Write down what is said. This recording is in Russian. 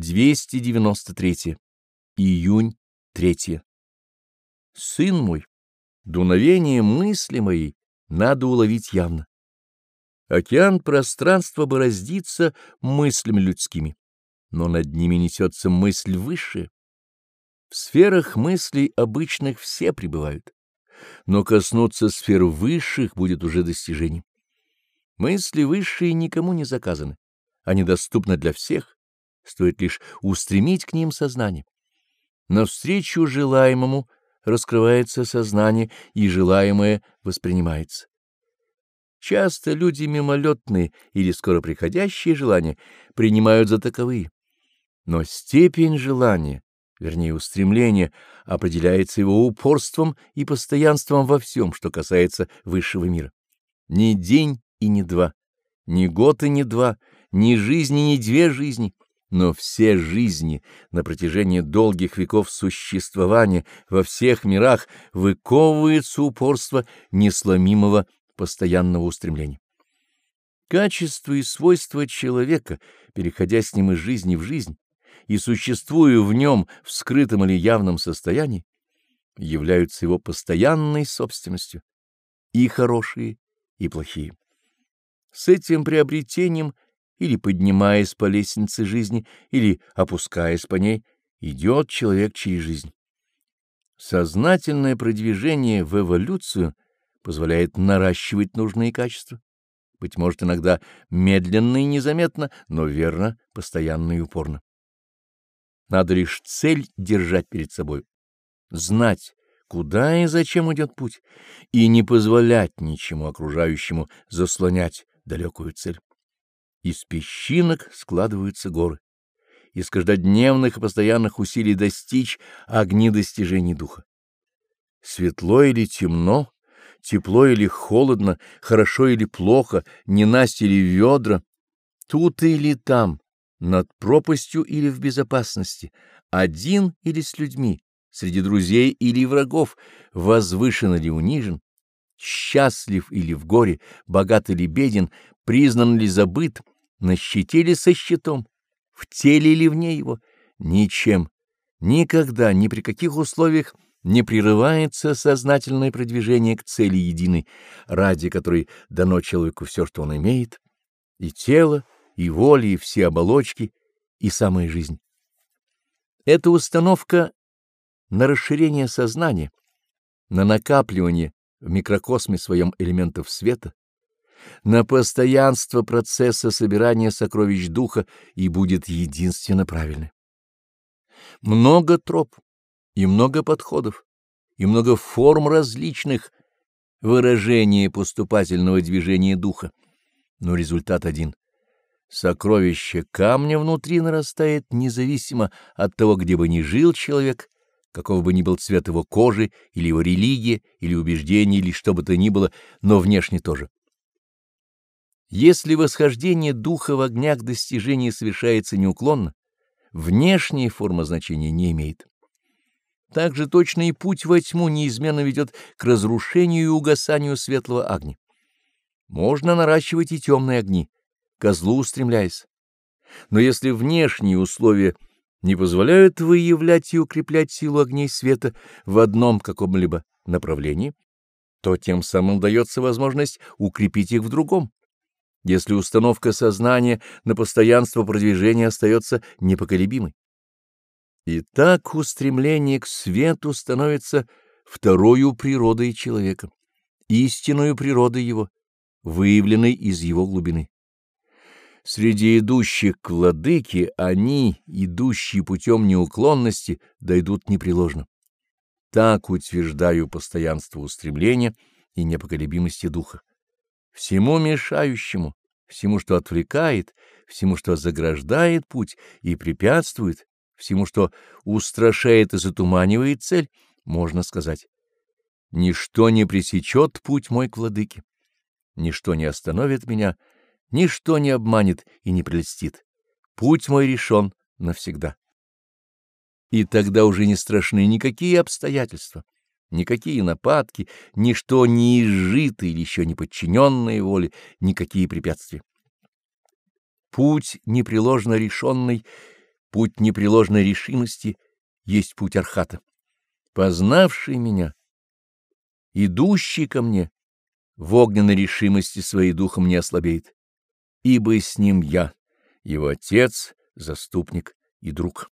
293. Июнь 3. Сын мой, дуновение мысли моей надо уловить явно. Океан пространства бороздится мыслями людскими, но над ними несется мысль высшая. В сферах мыслей обычных все пребывают, но коснуться сфер высших будет уже достижением. Мысли высшие никому не заказаны, они доступны для всех, стоит лишь устремить к ним сознание. Навстречу желаемому раскрывается сознание, и желаемое воспринимается. Часто люди мимолетные или скоро приходящие желания принимают за таковые. Но степень желания, вернее устремления, определяется его упорством и постоянством во всем, что касается высшего мира. Ни день и ни два, ни год и ни два, ни жизни, ни две жизни, но все жизни на протяжении долгих веков существования во всех мирах выковывается упорство несломимого постоянного устремления. Качества и свойства человека, переходя с ним из жизни в жизнь и существуя в нем в скрытом или явном состоянии, являются его постоянной собственностью, и хорошие, и плохие. С этим приобретением или поднимаясь по лестнице жизни, или опускаясь по ней, идет человек через жизнь. Сознательное продвижение в эволюцию позволяет наращивать нужные качества. Быть может, иногда медленно и незаметно, но верно, постоянно и упорно. Надо лишь цель держать перед собой, знать, куда и зачем идет путь, и не позволять ничему окружающему заслонять далекую цель. Из песчинок складываются горы. Из каждодневных и постоянных усилий достичь огни достижений духа. Светло или темно, тепло или холодно, хорошо или плохо, ненастье или ведра, тут или там, над пропастью или в безопасности, один или с людьми, среди друзей или врагов, возвышен или унижен, счастлив или в горе, богат или беден, признан ли забыт, на щите ли со щитом, в теле или вне его, ничем, никогда, ни при каких условиях не прерывается сознательное продвижение к цели единой, ради которой дано человеку все, что он имеет, и тело, и воля, и все оболочки, и самая жизнь. Это установка на расширение сознания, на накапливание в микрокосме своем элементов света, на постоянство процесса собирания сокровищ духа и будет единственно правильный. Много троп и много подходов, и много форм различных выражения поступательного движения духа, но результат один. Сокровище камня внутри нарастает независимо от того, где бы ни жил человек, какого бы ни был цвет его кожи, или его религия, или убеждение, или что бы то ни было, но внешне тоже. Если восхождение духа в огнях достижения совершается неуклонно, внешняя форма значения не имеет. Также точно и путь во тьму неизменно ведет к разрушению и угасанию светлого огня. Можно наращивать и темные огни, ко злу устремляясь. Но если внешние условия не позволяют выявлять и укреплять силу огней света в одном каком-либо направлении, то тем самым дается возможность укрепить их в другом если установка сознания на постоянство продвижения остается непоколебимой. И так устремление к свету становится второю природой человека, истинную природой его, выявленной из его глубины. Среди идущих к владыке они, идущие путем неуклонности, дойдут непреложно. Так утверждаю постоянство устремления и непоколебимости духа всему мешающему, всему, что отвлекает, всему, что заграждает путь и препятствует, всему, что устрашает и затуманивает цель, можно сказать. Ничто не пресечет путь мой к владыке, ничто не остановит меня, ничто не обманет и не прельстит. Путь мой решен навсегда. И тогда уже не страшны никакие обстоятельства. Никакие нападки, ничто не изжито или еще не подчиненное воле, никакие препятствия. Путь непреложно решенный Путь непреложной решимости есть путь архата. Познавший меня, идущий ко мне, в огненной решимости своей духом не ослабеет, ибо с ним я, его отец, заступник и друг.